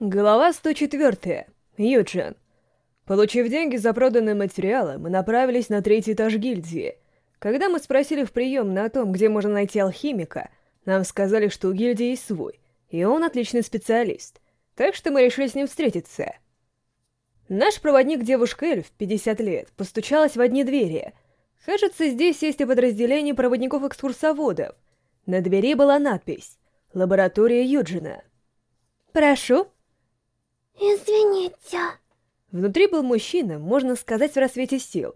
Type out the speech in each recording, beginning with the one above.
Глава 104. Юджин. Получив деньги за проданные материалы, мы направились на третий этаж гильдии. Когда мы спросили в приемной о том, где можно найти алхимика, нам сказали, что у гильдии есть свой, и он отличный специалист. Так что мы решили с ним встретиться. Наш проводник, девушка Эльф, 50 лет, постучалась в одни двери. Кажется, здесь есть и подразделение проводников-экскурсоводов. На двери была надпись «Лаборатория Юджина». «Прошу», «Извините». Внутри был мужчина, можно сказать, в рассвете сил.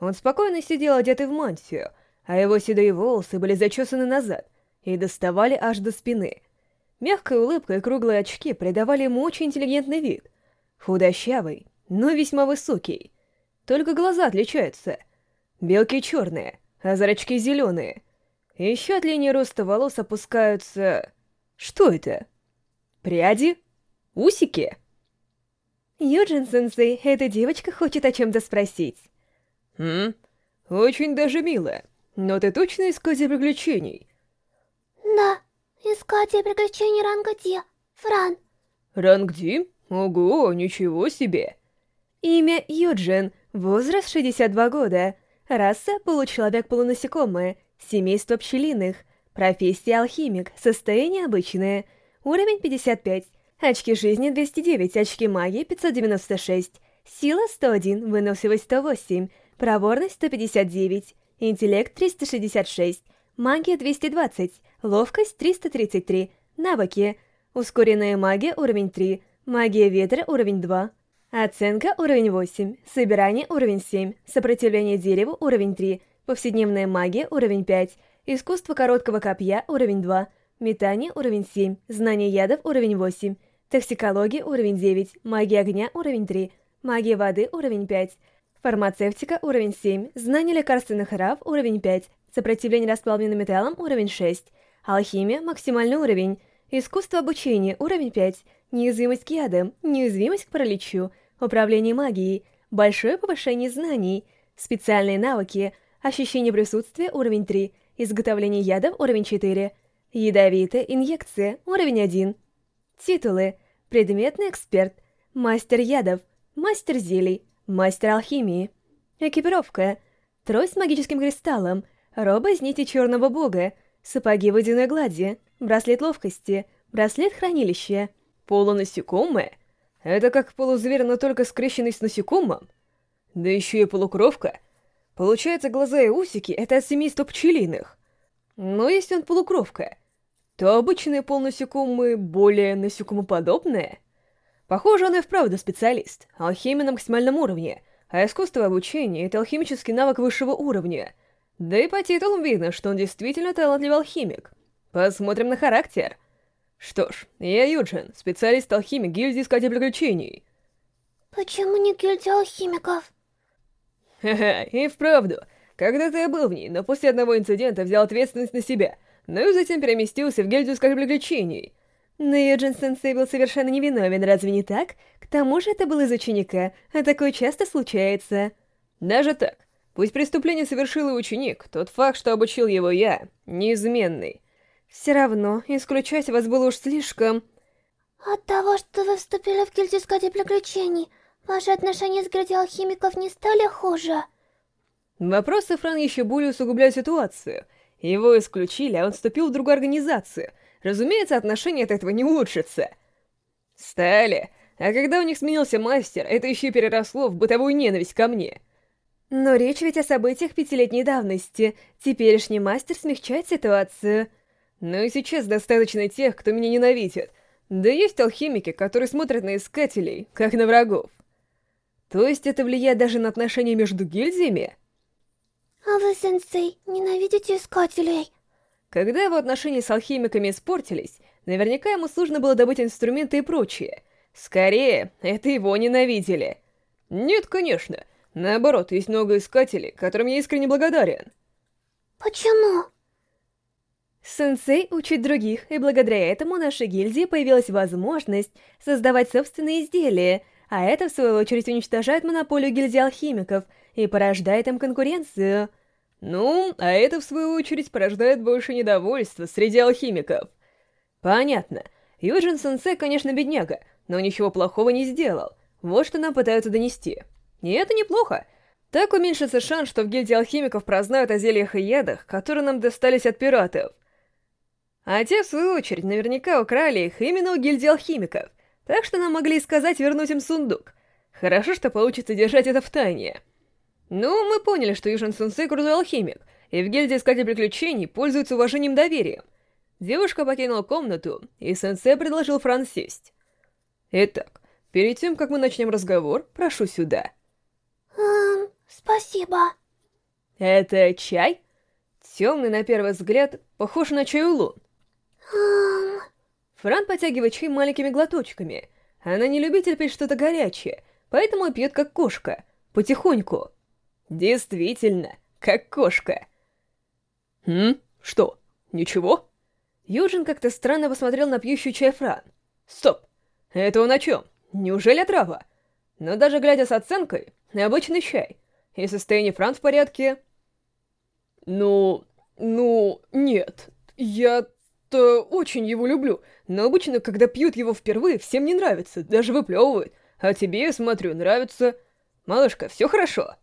Он спокойно сидел, одетый в мантию, а его седые волосы были зачесаны назад и доставали аж до спины. Мягкая улыбка и круглые очки придавали ему очень интеллигентный вид. Худощавый, но весьма высокий. Только глаза отличаются. Белки черные, а зрачки зеленые. Еще от линии роста волос опускаются... Что это? Пряди? Усики? Юджин-сенсей, эта девочка хочет о чем-то спросить. Хм, очень даже мило. Но ты точно искатель приключений? Да, искатель приключений ранга Ди, Фран. Ранг Ди? Ого, ничего себе. Имя Юджин, возраст 62 года, раса получеловек-полунасекомое, семейство пчелиных, профессия алхимик, состояние обычное, уровень 55, Очки жизни 209, очки магии 596, сила 101, выносливость 108, проворность 159, интеллект 366, магия 220, ловкость 333, навыки, ускоренная магия уровень 3, магия ветра уровень 2, оценка уровень 8, собирание уровень 7, сопротивление дереву уровень 3, повседневная магия уровень 5, искусство короткого копья уровень 2, метание уровень 7, знание ядов уровень 8, Токсикология уровень 9, магия огня уровень 3, магия воды уровень 5, фармацевтика уровень 7, знание лекарственных рав уровень 5, сопротивление расплавленным металлам уровень 6, алхимия максимальный уровень, искусство обучения уровень 5, неуязвимость к ядам, неуязвимость к параличу, управление магией, большое повышение знаний, специальные навыки, ощущение присутствия уровень 3, изготовление ядов уровень 4, ядовитая инъекция уровень 1, Титулы. Предметный эксперт. Мастер ядов. Мастер зелий. Мастер алхимии. Экипировка. Трость с магическим кристаллом. Роба из нити черного бога. Сапоги водяной глади. Браслет ловкости. Браслет хранилища. Полунасекомое? Это как полузверь, но только скрещенный с насекомым? Да еще и полукровка. Получается, глаза и усики — это от семейства пчелиных. Но если он полукровка, то обычные полнасекомые более насекомоподобные. Похоже, он и вправду специалист, алхимия на максимальном уровне, а искусство обучения — это алхимический навык высшего уровня. Да и по титулам видно, что он действительно талантливый алхимик. Посмотрим на характер. Что ж, я Юджин, специалист-алхимик гильдии Искатель Приключений. Почему не гильдия алхимиков? Ха-ха, и вправду. Когда-то я был в ней, но после одного инцидента взял ответственность на себя — ну и затем переместился в гильдию скажем приключений. Но Юджин-сенсей был совершенно невиновен, разве не так? К тому же это был из ученика, а такое часто случается. Даже так. Пусть преступление совершил и ученик, тот факт, что обучил его я, неизменный. Все равно, исключать вас было уж слишком... От того, что вы вступили в гильдию искателей приключений, ваши отношения с гильдией алхимиков не стали хуже? Вопросы Фран еще более усугубляют ситуацию — его исключили, а он вступил в другую организацию. Разумеется, отношения от этого не улучшатся. Стали. А когда у них сменился мастер, это еще и переросло в бытовую ненависть ко мне. Но речь ведь о событиях пятилетней давности. Теперешний мастер смягчает ситуацию. Но и сейчас достаточно тех, кто меня ненавидит. Да есть алхимики, которые смотрят на искателей, как на врагов. То есть это влияет даже на отношения между гильдиями? А вы, сенсей, ненавидите искателей? Когда его отношения с алхимиками испортились, наверняка ему сложно было добыть инструменты и прочее. Скорее, это его ненавидели. Нет, конечно. Наоборот, есть много искателей, которым я искренне благодарен. Почему? Сенсей учит других, и благодаря этому нашей гильдии появилась возможность создавать собственные изделия, а это, в свою очередь, уничтожает монополию гильдии алхимиков и порождает им конкуренцию. Ну, а это, в свою очередь, порождает больше недовольства среди алхимиков. Понятно. Юджин Сенсей, конечно, бедняга, но ничего плохого не сделал. Вот что нам пытаются донести. И это неплохо. Так уменьшится шанс, что в гильдии алхимиков прознают о зельях и ядах, которые нам достались от пиратов. А те, в свою очередь, наверняка украли их именно у гильдии алхимиков, так что нам могли сказать вернуть им сундук. Хорошо, что получится держать это в тайне. Ну, мы поняли, что Южин Сенсей крутой алхимик, и в гильдии Искатель Приключений пользуется уважением доверием. Девушка покинула комнату, и Сенсей предложил Фран сесть. Итак, перед тем, как мы начнем разговор, прошу сюда. Эм, спасибо. Это чай? Темный, на первый взгляд, похож на чай улун. Эм... Фран потягивает чай маленькими глоточками. Она не любитель пить что-то горячее, поэтому пьет как кошка, потихоньку. Действительно, как кошка. Хм, что, ничего? Юджин как-то странно посмотрел на пьющую чай Фран. Стоп, это он о чем? Неужели трава? Но даже глядя с оценкой, обычный чай. И состояние Фран в порядке... Ну, ну, нет, я-то очень его люблю, но обычно, когда пьют его впервые, всем не нравится, даже выплевывают. А тебе, я смотрю, нравится. Малышка, все хорошо?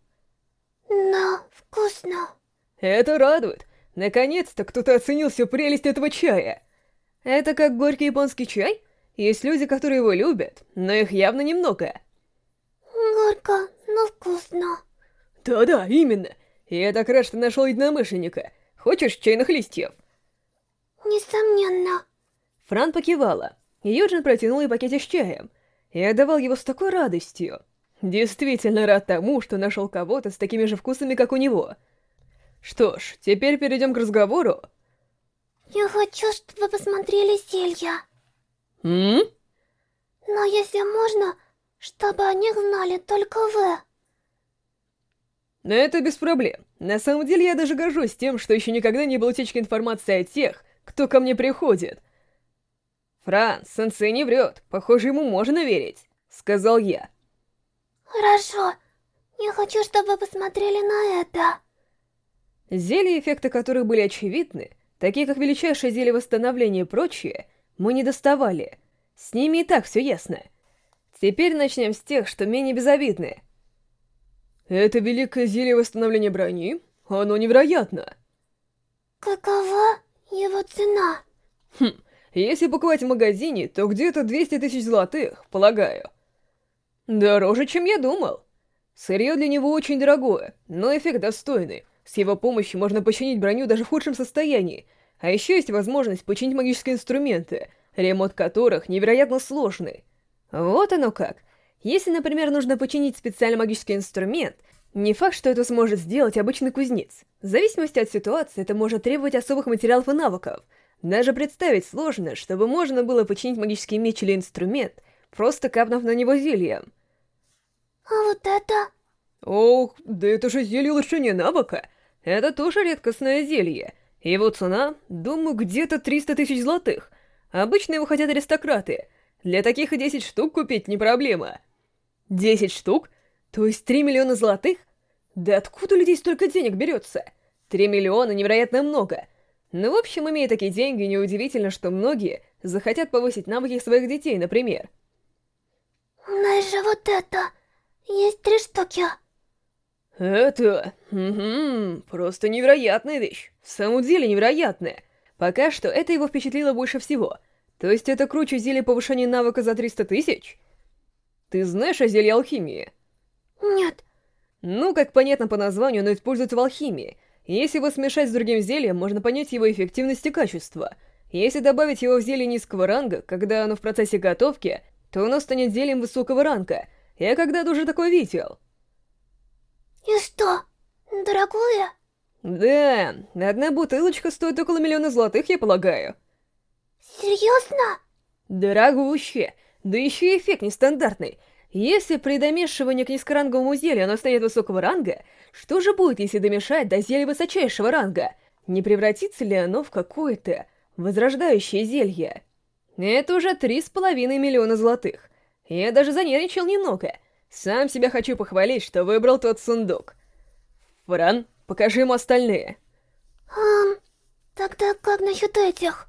Да, вкусно. Это радует. Наконец-то кто-то оценил всю прелесть этого чая. Это как горький японский чай? Есть люди, которые его любят, но их явно немного. Горько, но вкусно. Да-да, именно. Я так рад, что нашел единомышленника. Хочешь чайных листьев? Несомненно. Фран покивала. Юджин протянул ей пакетик с чаем. И отдавал его с такой радостью. Действительно рад тому, что нашел кого-то с такими же вкусами, как у него. Что ж, теперь перейдем к разговору. Я хочу, чтобы вы посмотрели зелья. М? Но если можно, чтобы о них знали только вы. Но это без проблем. На самом деле я даже горжусь тем, что еще никогда не было утечки информации о тех, кто ко мне приходит. Франц, сенсей не врет. Похоже, ему можно верить, сказал я. Хорошо. Я хочу, чтобы вы посмотрели на это. Зелья, эффекты которых были очевидны, такие как величайшее зелье восстановления и прочее, мы не доставали. С ними и так все ясно. Теперь начнем с тех, что менее безобидны. Это великое зелье восстановления брони? Оно невероятно. Какова его цена? Хм, если покупать в магазине, то где-то 200 тысяч золотых, полагаю. Дороже, чем я думал. Сырье для него очень дорогое, но эффект достойный. С его помощью можно починить броню даже в худшем состоянии, а еще есть возможность починить магические инструменты, ремонт которых невероятно сложный. Вот оно как. Если, например, нужно починить специальный магический инструмент, не факт, что это сможет сделать обычный кузнец. В зависимости от ситуации, это может требовать особых материалов и навыков. Даже представить сложно, чтобы можно было починить магический меч или инструмент, просто капнув на него зельем. А вот это... Ох, да это же зелье улучшения навыка. Это тоже редкостное зелье. Его цена, думаю, где-то 300 тысяч золотых. Обычно его хотят аристократы. Для таких и 10 штук купить не проблема. 10 штук? То есть 3 миллиона золотых? Да откуда у людей столько денег берется? 3 миллиона невероятно много. Ну, в общем, имея такие деньги, неудивительно, что многие захотят повысить навыки своих детей, например. У нас же вот это... Есть три штуки. Это... Угу, просто невероятная вещь. В самом деле невероятная. Пока что это его впечатлило больше всего. То есть это круче зелье повышения навыка за 300 тысяч? Ты знаешь о зелье алхимии? Нет. Ну, как понятно по названию, оно используется в алхимии. Если его смешать с другим зельем, можно понять его эффективность и качество. Если добавить его в зелье низкого ранга, когда оно в процессе готовки, то оно станет зельем высокого ранга. Я когда-то уже такое видел. И что, дорогое? Да, одна бутылочка стоит около миллиона золотых, я полагаю. Серьезно? Дорогуще. Да еще и эффект нестандартный. Если при домешивании к низкоранговому зелью оно станет высокого ранга, что же будет, если домешать до зелья высочайшего ранга? Не превратится ли оно в какое-то возрождающее зелье? Это уже три с половиной миллиона золотых. Я даже занервничал немного. Сам себя хочу похвалить, что выбрал тот сундук. Фран, покажи ему остальные. Эм, тогда как насчет этих?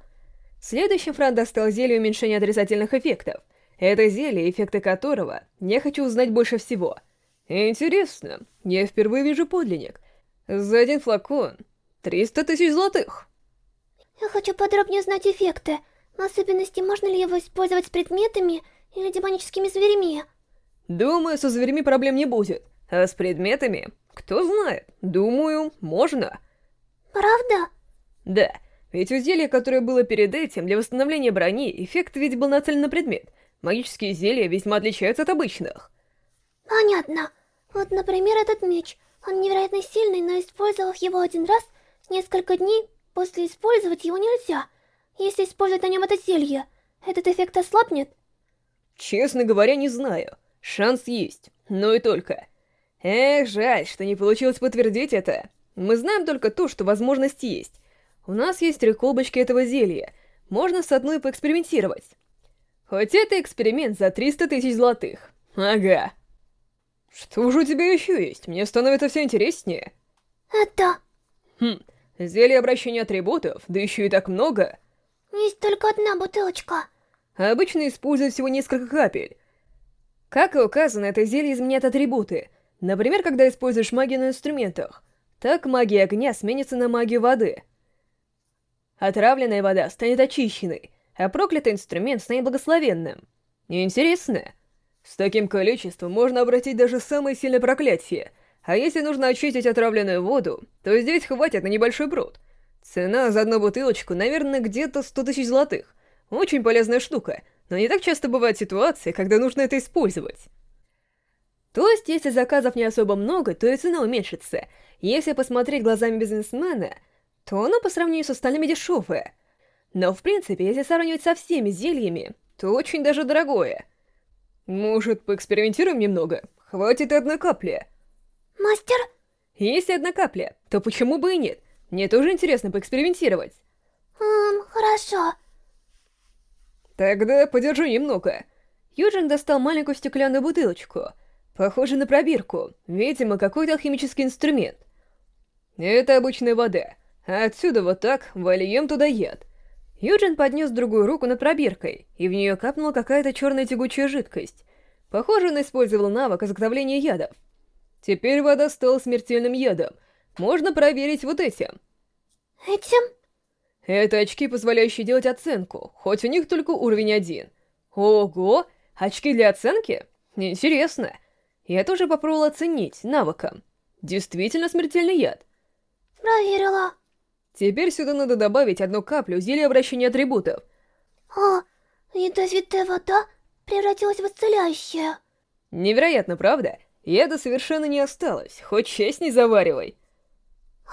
Следующим Фран достал зелье уменьшения отрицательных эффектов. Это зелье, эффекты которого я хочу узнать больше всего. Интересно, я впервые вижу подлинник. За один флакон 300 тысяч золотых. Я хочу подробнее узнать эффекты. В особенности, можно ли его использовать с предметами или демоническими зверями? Думаю, со зверями проблем не будет. А с предметами? Кто знает. Думаю, можно. Правда? Да. Ведь у зелья, которое было перед этим, для восстановления брони, эффект ведь был нацелен на предмет. Магические зелья весьма отличаются от обычных. Понятно. Вот, например, этот меч. Он невероятно сильный, но использовав его один раз, несколько дней после использовать его нельзя. Если использовать на нем это зелье, этот эффект ослабнет? Честно говоря, не знаю. Шанс есть, но и только. Эх, жаль, что не получилось подтвердить это. Мы знаем только то, что возможность есть. У нас есть три колбочки этого зелья. Можно с одной поэкспериментировать. Хоть это эксперимент за 300 тысяч золотых. Ага. Что же у тебя еще есть? Мне становится все интереснее. Это... Хм, зелье обращения атрибутов, да еще и так много. Есть только одна бутылочка. Обычно используют всего несколько капель. Как и указано, это зелье изменяет атрибуты. Например, когда используешь магию на инструментах. Так магия огня сменится на магию воды. Отравленная вода станет очищенной, а проклятый инструмент станет благословенным. Интересно. С таким количеством можно обратить даже самое сильное проклятие, а если нужно очистить отравленную воду, то здесь хватит на небольшой пруд. Цена за одну бутылочку, наверное, где-то 100 тысяч золотых. Очень полезная штука, но не так часто бывают ситуации, когда нужно это использовать. То есть, если заказов не особо много, то и цена уменьшится. Если посмотреть глазами бизнесмена, то оно по сравнению с остальными дешевое. Но в принципе, если сравнивать со всеми зельями, то очень даже дорогое. Может, поэкспериментируем немного? Хватит одной капли. Мастер? Если одна капля, то почему бы и нет? Мне тоже интересно поэкспериментировать. Эм, хорошо. Тогда подержи немного. Юджин достал маленькую стеклянную бутылочку. Похоже на пробирку. Видимо, какой-то алхимический инструмент. Это обычная вода. А отсюда вот так вольем туда яд. Юджин поднес другую руку над пробиркой, и в нее капнула какая-то черная тягучая жидкость. Похоже, он использовал навык изготовления ядов. Теперь вода стала смертельным ядом. Можно проверить вот этим. Этим? Это очки, позволяющие делать оценку, хоть у них только уровень один. Ого! Очки для оценки? Интересно. Я тоже попробовал оценить навыком. Действительно смертельный яд. Проверила. Теперь сюда надо добавить одну каплю зелья обращения атрибутов. О, ядовитая вода превратилась в исцеляющую. Невероятно, правда? Яда совершенно не осталось, хоть честь не заваривай.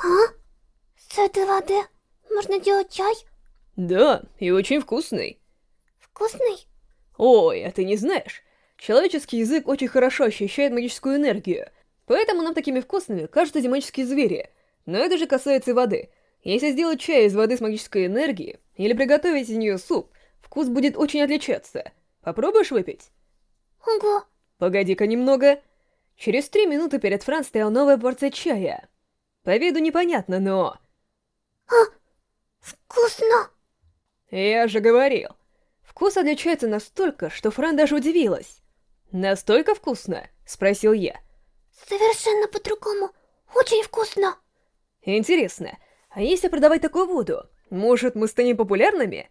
А? С этой воды можно делать чай? Да, и очень вкусный. Вкусный? Ой, а ты не знаешь? Человеческий язык очень хорошо ощущает магическую энергию, поэтому нам такими вкусными кажутся демонические звери. Но это же касается и воды. Если сделать чай из воды с магической энергией, или приготовить из нее суп, вкус будет очень отличаться. Попробуешь выпить? Ого. Погоди-ка немного. Через три минуты перед Фран стояла новая порция чая. По виду непонятно, но... А, вкусно. Я же говорил. Вкус отличается настолько, что Фран даже удивилась. «Настолько вкусно?» — спросил я. Совершенно по-другому. Очень вкусно. Интересно, а если продавать такую воду, может, мы станем популярными?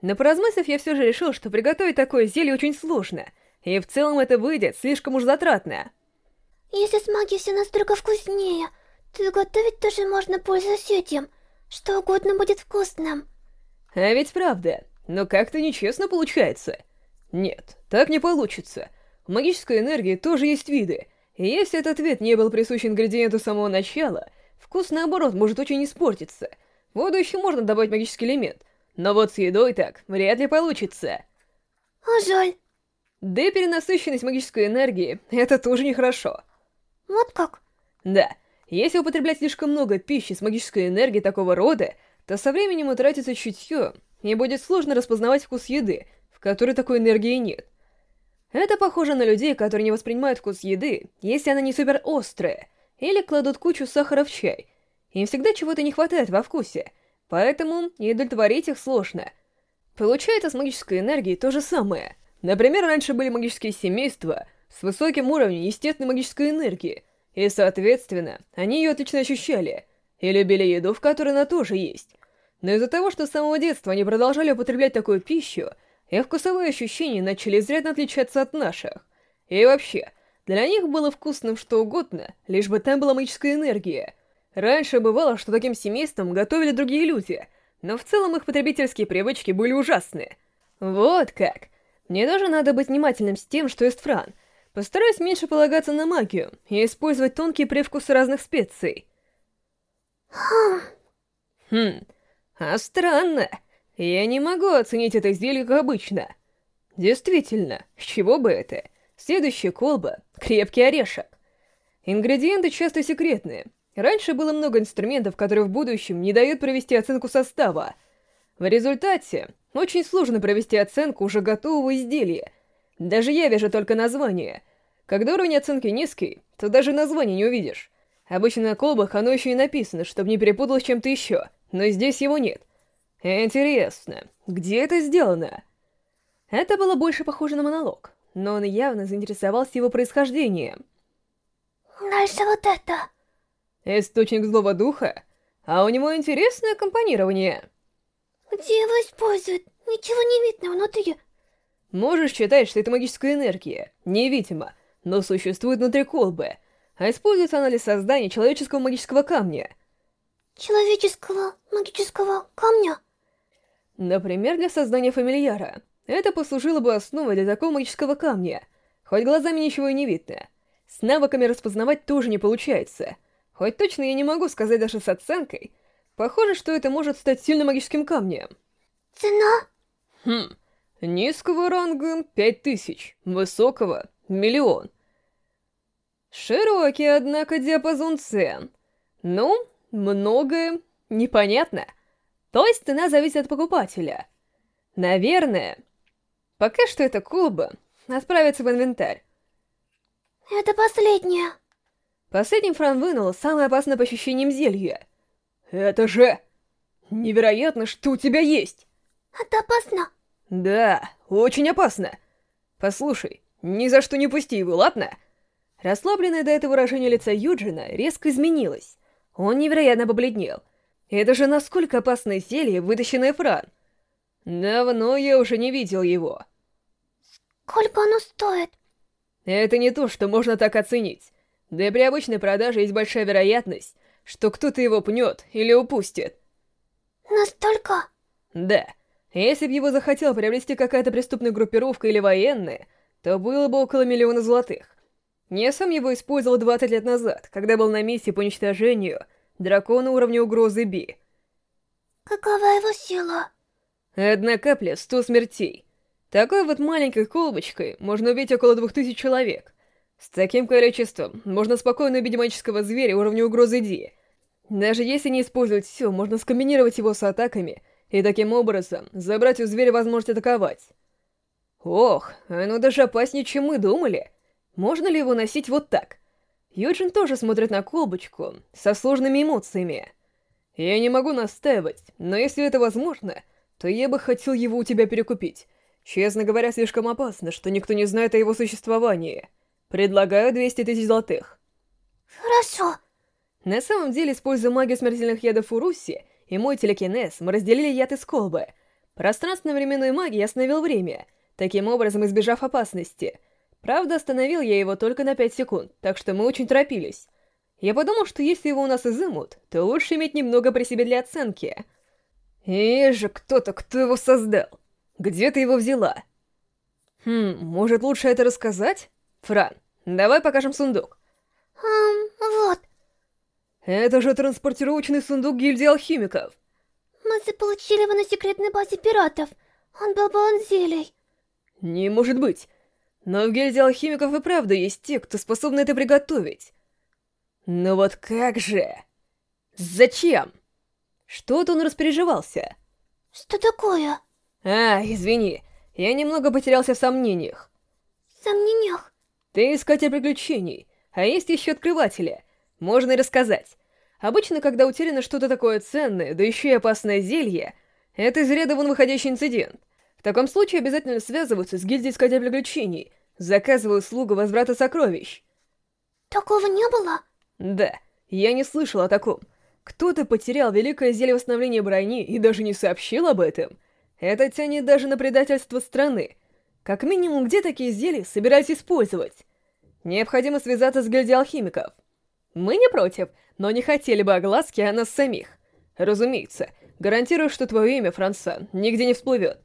Но поразмыслив, я все же решил, что приготовить такое зелье очень сложно, и в целом это выйдет слишком уж затратно. Если с магией все настолько вкуснее, то готовить тоже можно пользуясь этим. Что угодно будет вкусным. А ведь правда, но как-то нечестно получается. Нет, так не получится. У магической энергии тоже есть виды, и если этот вид не был присущ ингредиенту с самого начала, Вкус, наоборот, может очень испортиться. В воду еще можно добавить магический элемент, но вот с едой так вряд ли получится. А жаль. Да и перенасыщенность магической энергии — это тоже нехорошо. Вот как? Да. Если употреблять слишком много пищи с магической энергией такого рода, то со временем утратится чутье, и будет сложно распознавать вкус еды, в которой такой энергии нет. Это похоже на людей, которые не воспринимают вкус еды, если она не супер острая, или кладут кучу сахара в чай. Им всегда чего-то не хватает во вкусе, поэтому и удовлетворить их сложно. Получается с магической энергией то же самое. Например, раньше были магические семейства с высоким уровнем естественной магической энергии, и, соответственно, они ее отлично ощущали, и любили еду, в которой она тоже есть. Но из-за того, что с самого детства они продолжали употреблять такую пищу, их вкусовые ощущения начали изрядно отличаться от наших. И вообще, для них было вкусным что угодно, лишь бы там была магическая энергия. Раньше бывало, что таким семейством готовили другие люди, но в целом их потребительские привычки были ужасны. Вот как. Мне тоже надо быть внимательным с тем, что ест Фран. Постараюсь меньше полагаться на магию и использовать тонкие привкусы разных специй. Хм. А странно. Я не могу оценить это зелье как обычно. Действительно, с чего бы это? Следующая колба — крепкий орешек. Ингредиенты часто секретные. Раньше было много инструментов, которые в будущем не дают провести оценку состава. В результате очень сложно провести оценку уже готового изделия. Даже я вижу только название. Когда уровень оценки низкий, то даже название не увидишь. Обычно на колбах оно еще и написано, чтобы не перепутал с чем-то еще, но здесь его нет. Интересно, где это сделано? Это было больше похоже на монолог, но он явно заинтересовался его происхождением. Дальше вот это. Источник злого духа? А у него интересное компонирование. Где его используют? Ничего не видно внутри. Можешь считать, что это магическая энергия, невидимо, но существует внутри колбы, а используется она для создания человеческого магического камня. Человеческого магического камня? Например, для создания фамильяра. Это послужило бы основой для такого магического камня. Хоть глазами ничего и не видно. С навыками распознавать тоже не получается. Хоть точно я не могу сказать даже с оценкой. Похоже, что это может стать сильным магическим камнем. Цена? Хм. Низкого ранга — пять тысяч, высокого — миллион. Широкий, однако, диапазон цен. Ну, многое непонятно. То есть цена зависит от покупателя. Наверное. Пока что эта куба отправится в инвентарь. Это последнее. Последним Фран вынул самое опасное по ощущениям зелье. Это же... Невероятно, что у тебя есть! Это опасно. Да, очень опасно. Послушай, ни за что не пусти его, ладно? Расслабленное до этого выражение лица Юджина резко изменилось. Он невероятно побледнел. Это же насколько опасное зелье, вытащенное Фран. Давно я уже не видел его. Сколько оно стоит? Это не то, что можно так оценить. Да и при обычной продаже есть большая вероятность, что кто-то его пнет или упустит. Настолько? Да. Если бы его захотел приобрести какая-то преступная группировка или военные, то было бы около миллиона золотых. Я сам его использовал 20 лет назад, когда был на миссии по уничтожению дракона уровня угрозы Би. Какова его сила? Одна капля — сто смертей. Такой вот маленькой колбочкой можно убить около двух тысяч человек. С таким количеством можно спокойно убить магического зверя уровня угрозы Ди. Даже если не использовать все, можно скомбинировать его с атаками и таким образом забрать у зверя возможность атаковать. Ох, оно даже опаснее, чем мы думали. Можно ли его носить вот так? Юджин тоже смотрит на колбочку со сложными эмоциями. Я не могу настаивать, но если это возможно, то я бы хотел его у тебя перекупить. Честно говоря, слишком опасно, что никто не знает о его существовании. Предлагаю 200 тысяч золотых. Хорошо. На самом деле, используя магию смертельных ядов Уруси и мой телекинез, мы разделили яд из колбы. Пространственно-временной магией остановил время, таким образом избежав опасности. Правда, остановил я его только на 5 секунд, так что мы очень торопились. Я подумал, что если его у нас изымут, то лучше иметь немного при себе для оценки. И же кто-то, кто его создал. Где ты его взяла? Хм, может лучше это рассказать? Фран, давай покажем сундук. Эм, вот. Это же транспортировочный сундук гильдии алхимиков. Мы заполучили его на секретной базе пиратов. Он был полон зелий. Не может быть. Но в гильдии алхимиков и правда есть те, кто способны это приготовить. Но вот как же? Зачем? Что-то он распереживался. Что такое? А, извини, я немного потерялся в сомнениях. В сомнениях? Ты искатель приключений, а есть еще открыватели. Можно и рассказать. Обычно, когда утеряно что-то такое ценное, да еще и опасное зелье, это из ряда вон выходящий инцидент — таком случае обязательно связываются с гильдией Искателя Приключений, заказывая услугу возврата сокровищ. Такого не было? Да, я не слышал о таком. Кто-то потерял великое зелье восстановления брони и даже не сообщил об этом. Это тянет даже на предательство страны. Как минимум, где такие зелья собирались использовать? Необходимо связаться с гильдией алхимиков. Мы не против, но не хотели бы огласки о нас самих. Разумеется, гарантирую, что твое имя, Франсан, нигде не всплывет.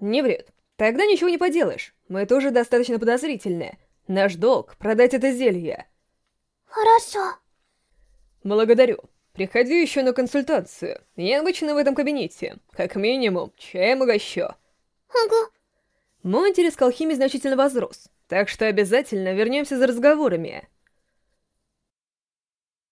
Не врет. Тогда ничего не поделаешь. Мы тоже достаточно подозрительные. Наш долг — продать это зелье. Хорошо. Благодарю. Приходи еще на консультацию. Я обычно в этом кабинете. Как минимум, чаем угощу. Ага. Мой интерес к алхимии значительно возрос, так что обязательно вернемся за разговорами.